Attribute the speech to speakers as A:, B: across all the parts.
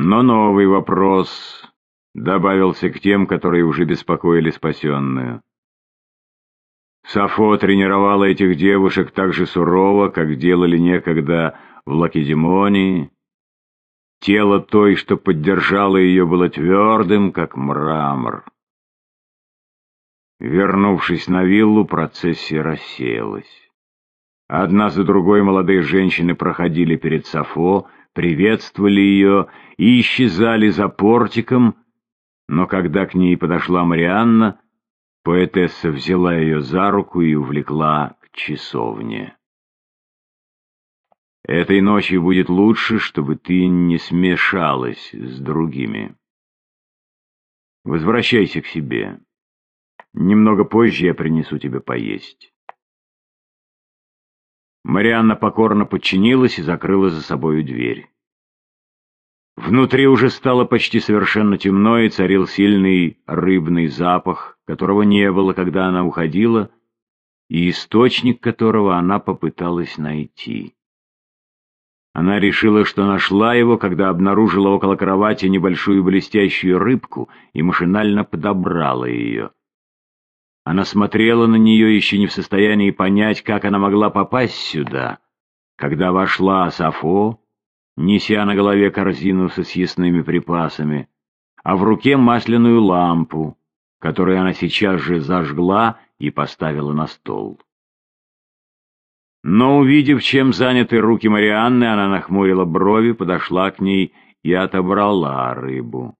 A: Но новый вопрос добавился к тем, которые уже беспокоили спасенную. Сафо тренировала этих девушек так же сурово, как делали некогда в Лакедемонии. Тело той, что поддержало ее, было твердым, как мрамор. Вернувшись на виллу, процессия рассеялась. Одна за другой молодые женщины проходили перед Сафо, приветствовали ее и исчезали за портиком, но когда к ней подошла Марианна, поэтесса взяла ее за руку и увлекла к часовне. Этой ночью будет лучше, чтобы ты не смешалась с другими. Возвращайся к себе. Немного позже я принесу тебе поесть. Марианна покорно подчинилась и закрыла за собою дверь. Внутри уже стало почти совершенно темно, и царил сильный рыбный запах, которого не было, когда она уходила, и источник которого она попыталась найти. Она решила, что нашла его, когда обнаружила около кровати небольшую блестящую рыбку и машинально подобрала ее. Она смотрела на нее, еще не в состоянии понять, как она могла попасть сюда, когда вошла Сафо, неся на голове корзину со съестными припасами, а в руке масляную лампу, которую она сейчас же зажгла и поставила на стол. Но, увидев, чем заняты руки Марианны, она нахмурила брови, подошла к ней и отобрала рыбу.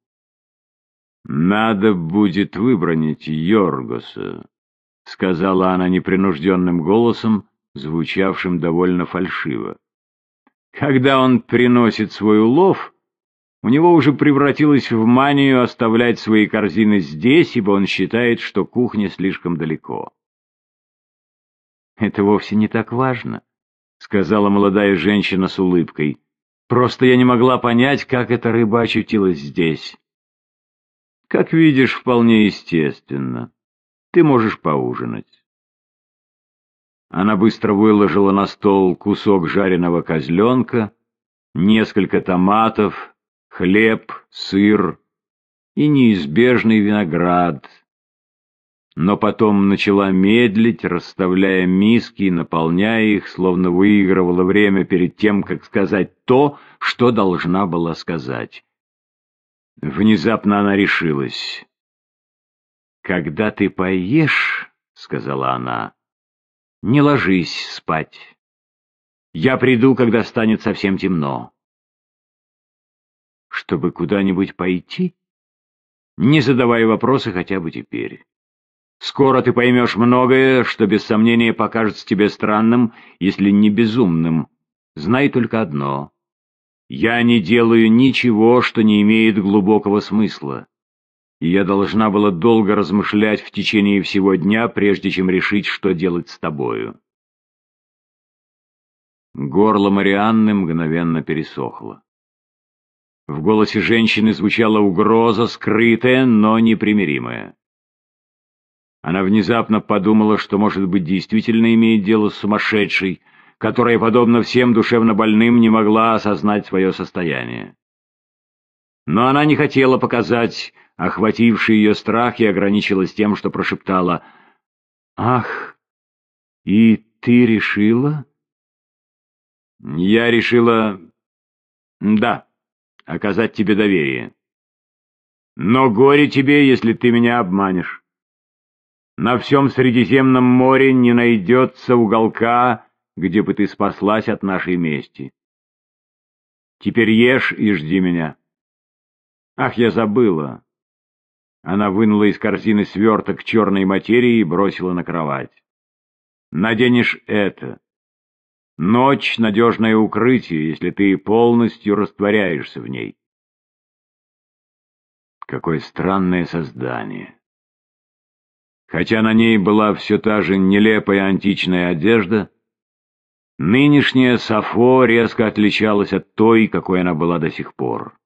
A: «Надо будет выбронить Йоргоса», — сказала она непринужденным голосом, звучавшим довольно фальшиво. Когда он приносит свой улов, у него уже превратилось в манию оставлять свои корзины здесь, ибо он считает, что кухня слишком далеко. «Это вовсе не так важно», — сказала молодая женщина с улыбкой. «Просто я не могла понять, как эта рыба очутилась здесь». «Как видишь, вполне естественно. Ты можешь поужинать». Она быстро выложила на стол кусок жареного козленка, несколько томатов, хлеб, сыр и неизбежный виноград. Но потом начала медлить, расставляя миски и наполняя их, словно выигрывала время перед тем, как сказать то, что должна была сказать. Внезапно она решилась. «Когда ты поешь, — сказала она, — не ложись спать. Я приду, когда станет совсем темно. Чтобы куда-нибудь пойти? Не задавай вопросы хотя бы теперь. Скоро ты поймешь многое, что без сомнения покажется тебе странным, если не безумным. Знай только одно. Я не делаю ничего, что не имеет глубокого смысла и я должна была долго размышлять в течение всего дня, прежде чем решить, что делать с тобою. Горло Марианны мгновенно пересохло. В голосе женщины звучала угроза, скрытая, но непримиримая. Она внезапно подумала, что, может быть, действительно имеет дело с сумасшедшей, которая, подобно всем душевно больным, не могла осознать свое состояние. Но она не хотела показать охвативший ее страх и ограничилась тем, что прошептала «Ах, и ты решила?» «Я решила, да, оказать тебе доверие. Но горе тебе, если ты меня обманешь. На всем Средиземном море не найдется уголка, где бы ты спаслась от нашей мести. Теперь ешь и жди меня. Ах, я забыла. Она вынула из корзины сверток черной материи и бросила на кровать. «Наденешь это. Ночь — надежное укрытие, если ты полностью растворяешься в ней». Какое странное создание. Хотя на ней была все та же нелепая античная одежда, нынешняя Сафо резко отличалась от той, какой она была до сих пор.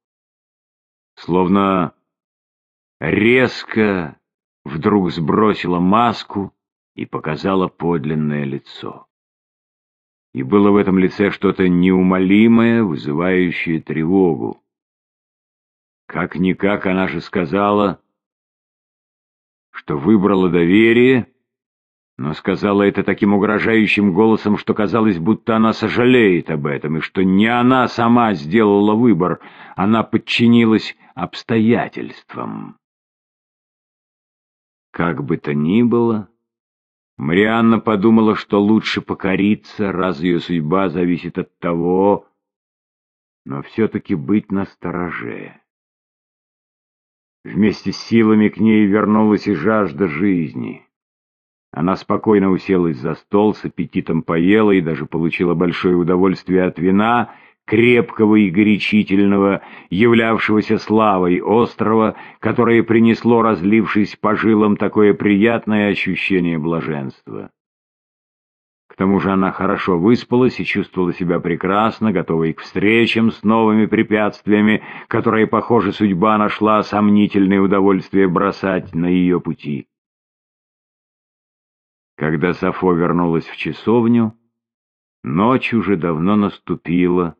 A: Словно резко вдруг сбросила маску и показала подлинное лицо. И было в этом лице что-то неумолимое, вызывающее тревогу. Как-никак она же сказала, что выбрала доверие, но сказала это таким угрожающим голосом, что казалось, будто она сожалеет об этом, и что не она сама сделала выбор, она подчинилась обстоятельствам. Как бы то ни было, Марианна подумала, что лучше покориться, раз ее судьба зависит от того, но все-таки быть настороже. Вместе с силами к ней вернулась и жажда жизни. Она спокойно уселась за стол, с аппетитом поела и даже получила большое удовольствие от вина, крепкого и горячительного, являвшегося славой острова, которое принесло, разлившись по жилам, такое приятное ощущение блаженства. К тому же она хорошо выспалась и чувствовала себя прекрасно, готовой к встречам с новыми препятствиями, которые, похоже, судьба нашла сомнительное удовольствие бросать на ее пути. Когда Сафо вернулась в часовню, ночь уже давно наступила,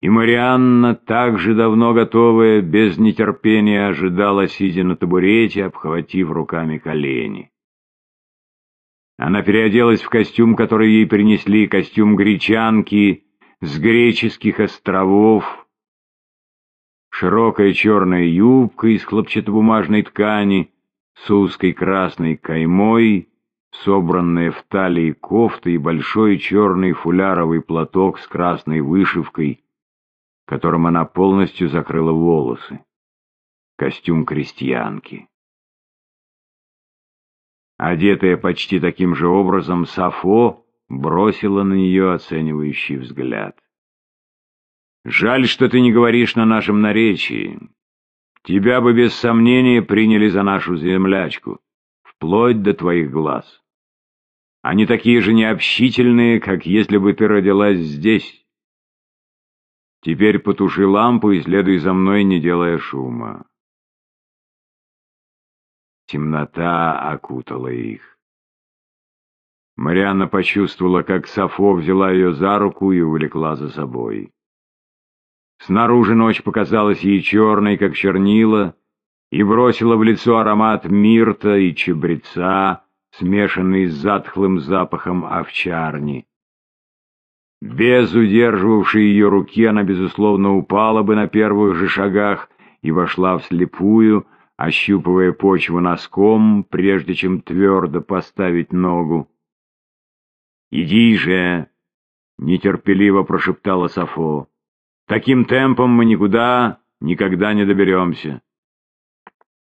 A: и Марианна, также давно готовая, без нетерпения ожидала, сидя на табурете, обхватив руками колени. Она переоделась в костюм, который ей принесли, костюм гречанки с греческих островов, широкая черная юбка из хлопчатобумажной ткани с узкой красной каймой, собранная в талии кофта и большой черный фуляровый платок с красной вышивкой, которым она полностью закрыла волосы. Костюм крестьянки. Одетая почти таким же образом, Сафо бросила на нее оценивающий взгляд. «Жаль, что ты не говоришь на нашем наречии. Тебя бы без сомнения приняли за нашу землячку, вплоть до твоих глаз. Они такие же необщительные, как если бы ты родилась здесь. Теперь потуши лампу и следуй за мной, не делая шума». Темнота окутала их. Марианна почувствовала, как Сафо взяла ее за руку и увлекла за собой. Снаружи ночь показалась ей черной, как чернила, и бросила в лицо аромат мирта и чебреца, смешанный с затхлым запахом овчарни. Без удерживавшей ее руки она, безусловно, упала бы на первых же шагах и вошла вслепую, ощупывая почву носком, прежде чем твердо поставить ногу. «Иди же!» — нетерпеливо прошептала Сафо. «Таким темпом мы никуда никогда не доберемся».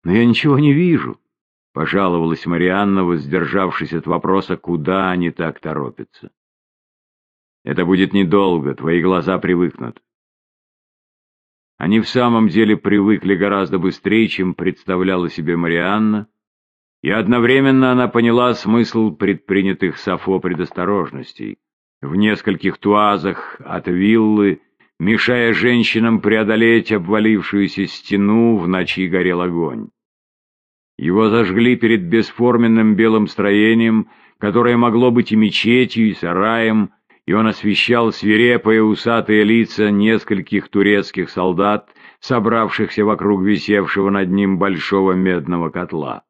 A: «Но я ничего не вижу», — пожаловалась Марианна, воздержавшись от вопроса, куда они так торопятся. «Это будет недолго, твои глаза привыкнут. Они в самом деле привыкли гораздо быстрее, чем представляла себе Марианна, и одновременно она поняла смысл предпринятых Сафо предосторожностей. В нескольких туазах от виллы, мешая женщинам преодолеть обвалившуюся стену, в ночи горел огонь. Его зажгли перед бесформенным белым строением, которое могло быть и мечетью, и сараем, и он освещал свирепые усатые лица нескольких турецких солдат, собравшихся вокруг висевшего над ним большого медного котла.